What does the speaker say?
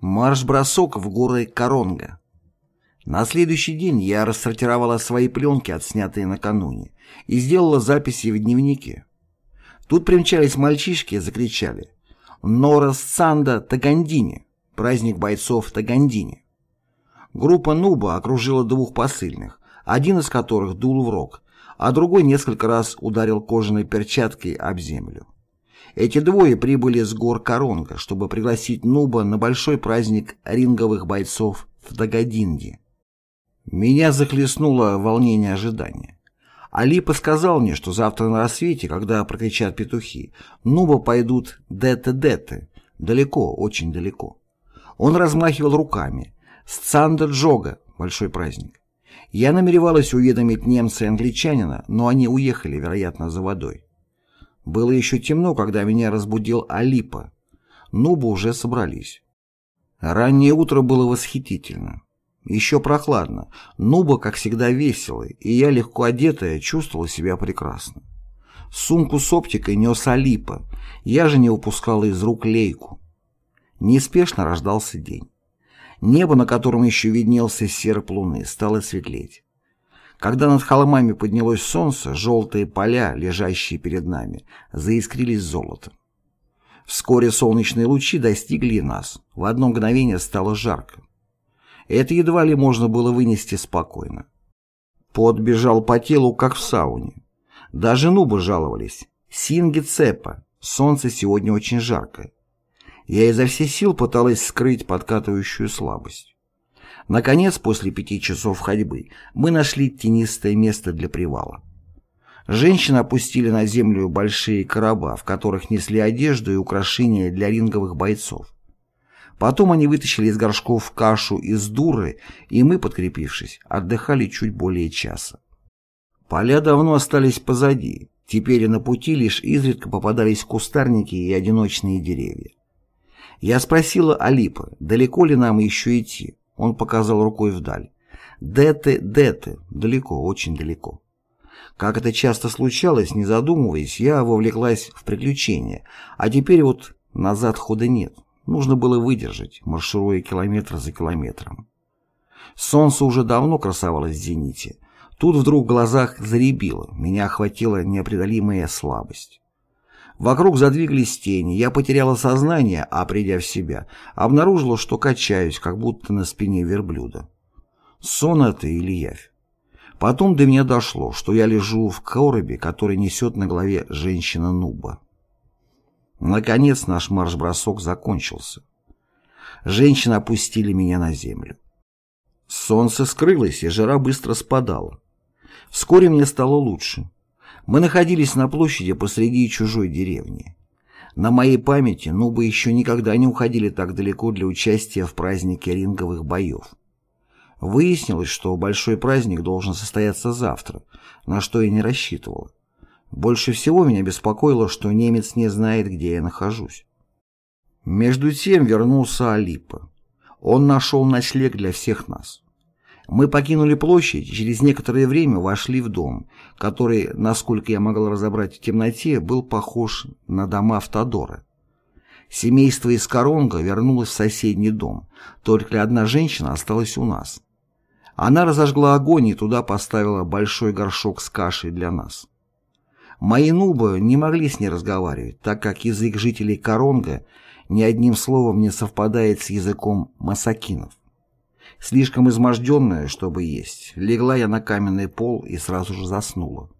Марш-бросок в горы Коронга. На следующий день я рассортировала свои пленки, отснятые накануне, и сделала записи в дневнике. Тут примчались мальчишки и закричали «Норас Санда Тагандини!» праздник бойцов Тагандини. Группа Нуба окружила двух посыльных, один из которых дул в рог, а другой несколько раз ударил кожаной перчаткой об землю. Эти двое прибыли с гор Коронга, чтобы пригласить Нуба на большой праздник ринговых бойцов в Дагадинде. Меня захлестнуло волнение ожидания. Алипа сказал мне, что завтра на рассвете, когда прокричат петухи, Нуба пойдут дете-дете, далеко, очень далеко. Он размахивал руками. Сцанда Джога, большой праздник. Я намеревалась уведомить немца и англичанина, но они уехали, вероятно, за водой. Было еще темно, когда меня разбудил Алипа. Нубы уже собрались. Раннее утро было восхитительно. Еще прохладно. Нуба, как всегда, веселый, и я, легко одетая, чувствовала себя прекрасно. Сумку с оптикой нес Алипа, я же не упускала из рук лейку. Неспешно рождался день. Небо, на котором еще виднелся серп луны, стало светлеть. Когда над холмами поднялось солнце, желтые поля, лежащие перед нами, заискрились золотом. Вскоре солнечные лучи достигли нас. В одно мгновение стало жарко. Это едва ли можно было вынести спокойно. Пот бежал по телу, как в сауне. Даже нубы жаловались. Синги цепа. Солнце сегодня очень жаркое. Я изо всех сил пыталась скрыть подкатывающую слабость. Наконец, после пяти часов ходьбы, мы нашли тенистое место для привала. Женщины опустили на землю большие короба, в которых несли одежду и украшения для ринговых бойцов. Потом они вытащили из горшков кашу из дуры, и мы, подкрепившись, отдыхали чуть более часа. Поля давно остались позади, теперь и на пути лишь изредка попадались кустарники и одиночные деревья. Я спросила Алипа, далеко ли нам еще идти. Он показал рукой вдаль. «Дете, дете, далеко, очень далеко». Как это часто случалось, не задумываясь, я вовлеклась в приключения, а теперь вот назад хода нет. Нужно было выдержать, маршируя километр за километром. Солнце уже давно красовалось в зените. Тут вдруг в глазах заребило, меня охватила непреодолимая слабость. Вокруг задвигались тени, я потеряла сознание, а придя в себя, обнаружила, что качаюсь, как будто на спине верблюда. Сон это или явь? Потом до меня дошло, что я лежу в коробе, который несет на голове женщина-нуба. Наконец наш марш-бросок закончился. Женщины опустили меня на землю. Солнце скрылось, и жара быстро спадала. Вскоре мне стало лучше. Мы находились на площади посреди чужой деревни. На моей памяти нубы еще никогда не уходили так далеко для участия в празднике ринговых боев. Выяснилось, что большой праздник должен состояться завтра, на что я не рассчитывала. Больше всего меня беспокоило, что немец не знает, где я нахожусь. Между тем вернулся Алипа. Он нашел ночлег для всех нас. Мы покинули площадь через некоторое время вошли в дом, который, насколько я могла разобрать в темноте, был похож на дома Автодора. Семейство из Коронга вернулось в соседний дом, только одна женщина осталась у нас. Она разожгла огонь и туда поставила большой горшок с кашей для нас. Мои нубы не могли с ней разговаривать, так как язык жителей Коронга ни одним словом не совпадает с языком масакинов. Слишком изможденная, чтобы есть, легла я на каменный пол и сразу же заснула.